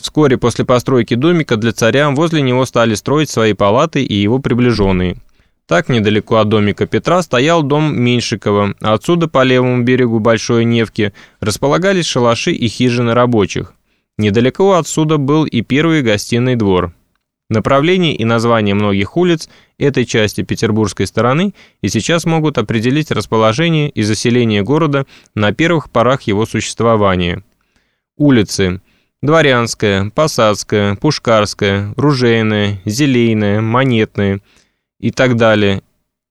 Вскоре после постройки домика для царя возле него стали строить свои палаты и его приближенные. Так, недалеко от домика Петра стоял дом Меньшикова, а отсюда по левому берегу Большой Невки располагались шалаши и хижины рабочих. Недалеко отсюда был и первый гостиный двор. Направление и название многих улиц этой части петербургской стороны и сейчас могут определить расположение и заселение города на первых порах его существования. Улицы Дворянская, Посадская, Пушкарская, Ружейная, Зелейная, Монетная и так далее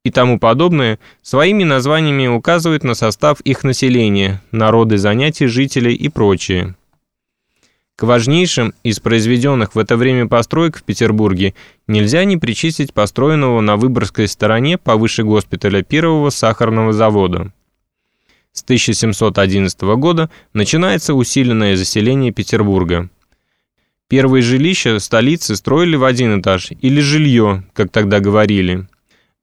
и тому подобное своими названиями указывают на состав их населения, народы занятий жителей и прочее. К важнейшим из произведенных в это время построек в Петербурге нельзя не причислить построенного на Выборгской стороне повыше госпиталя первого сахарного завода. С 1711 года начинается усиленное заселение Петербурга. Первые жилища столицы строили в один этаж, или жилье, как тогда говорили.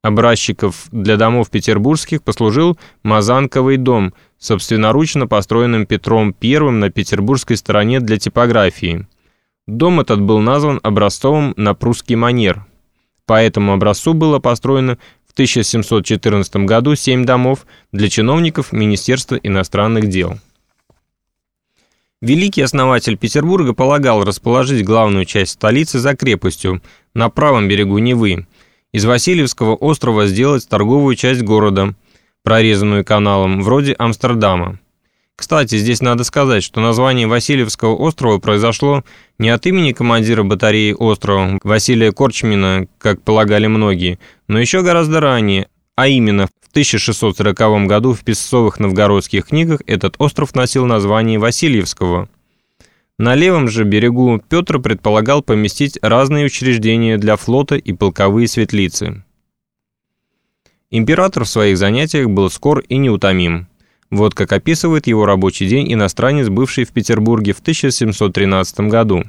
Образчиков для домов петербургских послужил Мазанковый дом, собственноручно построенным Петром I на петербургской стороне для типографии. Дом этот был назван образцовым на прусский манер. По этому образцу было построено 1714 году семь домов для чиновников Министерства иностранных дел. Великий основатель Петербурга полагал расположить главную часть столицы за крепостью на правом берегу Невы, из Васильевского острова сделать торговую часть города, прорезанную каналом, вроде Амстердама. Кстати, здесь надо сказать, что название Васильевского острова произошло не от имени командира батареи острова Василия Корчмина, как полагали многие, но еще гораздо ранее, а именно в 1640 году в Песцовых новгородских книгах этот остров носил название Васильевского. На левом же берегу Петр предполагал поместить разные учреждения для флота и полковые светлицы. Император в своих занятиях был скор и неутомим. Вот как описывает его рабочий день иностранец, бывший в Петербурге в 1713 году.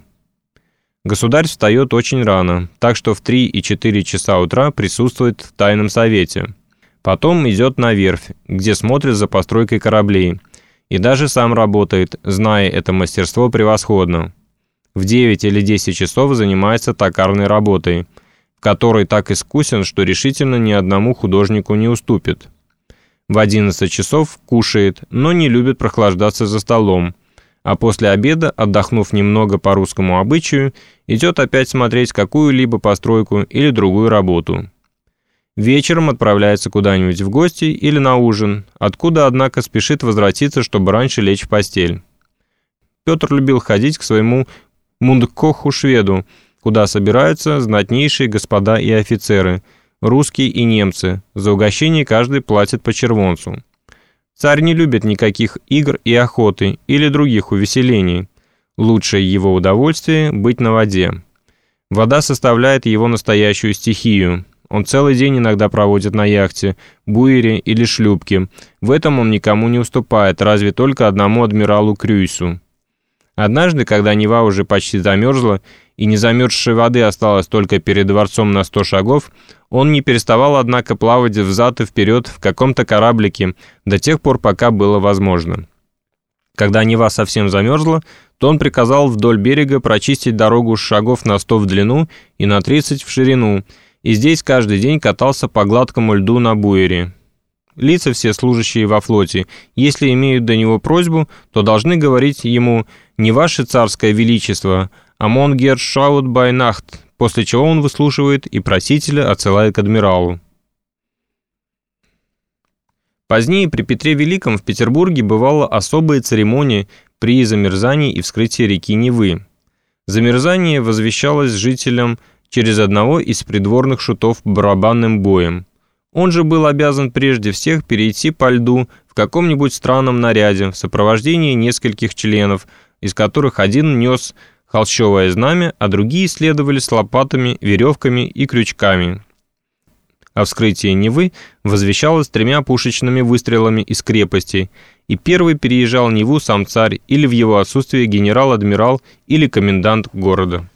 Государь встает очень рано, так что в 3 и 4 часа утра присутствует в тайном совете. Потом идет на верфь, где смотрит за постройкой кораблей – и даже сам работает, зная это мастерство превосходно. В 9 или 10 часов занимается токарной работой, в которой так искусен, что решительно ни одному художнику не уступит. В 11 часов кушает, но не любит прохлаждаться за столом, а после обеда, отдохнув немного по русскому обычаю, идет опять смотреть какую-либо постройку или другую работу. Вечером отправляется куда-нибудь в гости или на ужин, откуда, однако, спешит возвратиться, чтобы раньше лечь в постель. Петр любил ходить к своему мундкоху-шведу, куда собираются знатнейшие господа и офицеры, русские и немцы. За угощение каждый платит по червонцу. Царь не любит никаких игр и охоты или других увеселений. Лучшее его удовольствие – быть на воде. Вода составляет его настоящую стихию – он целый день иногда проводит на яхте, буере или шлюпке. В этом он никому не уступает, разве только одному адмиралу Крюйсу. Однажды, когда Нева уже почти замерзла, и не замерзшей воды осталось только перед дворцом на сто шагов, он не переставал, однако, плавать взад и вперед в каком-то кораблике до тех пор, пока было возможно. Когда Нева совсем замерзла, то он приказал вдоль берега прочистить дорогу с шагов на сто в длину и на 30 в ширину, и здесь каждый день катался по гладкому льду на буере. Лица все служащие во флоте, если имеют до него просьбу, то должны говорить ему не «Ваше царское величество», а «Монгер шаут бай нахт», после чего он выслушивает и просителя отсылает к адмиралу. Позднее при Петре Великом в Петербурге бывала особая церемония при замерзании и вскрытии реки Невы. Замерзание возвещалось жителям через одного из придворных шутов барабанным боем. Он же был обязан прежде всех перейти по льду в каком-нибудь странном наряде в сопровождении нескольких членов, из которых один нес холщовое знамя, а другие следовали с лопатами, веревками и крючками. А вскрытие Невы возвещалось тремя пушечными выстрелами из крепости, и первый переезжал Неву сам царь или в его отсутствие генерал-адмирал или комендант города.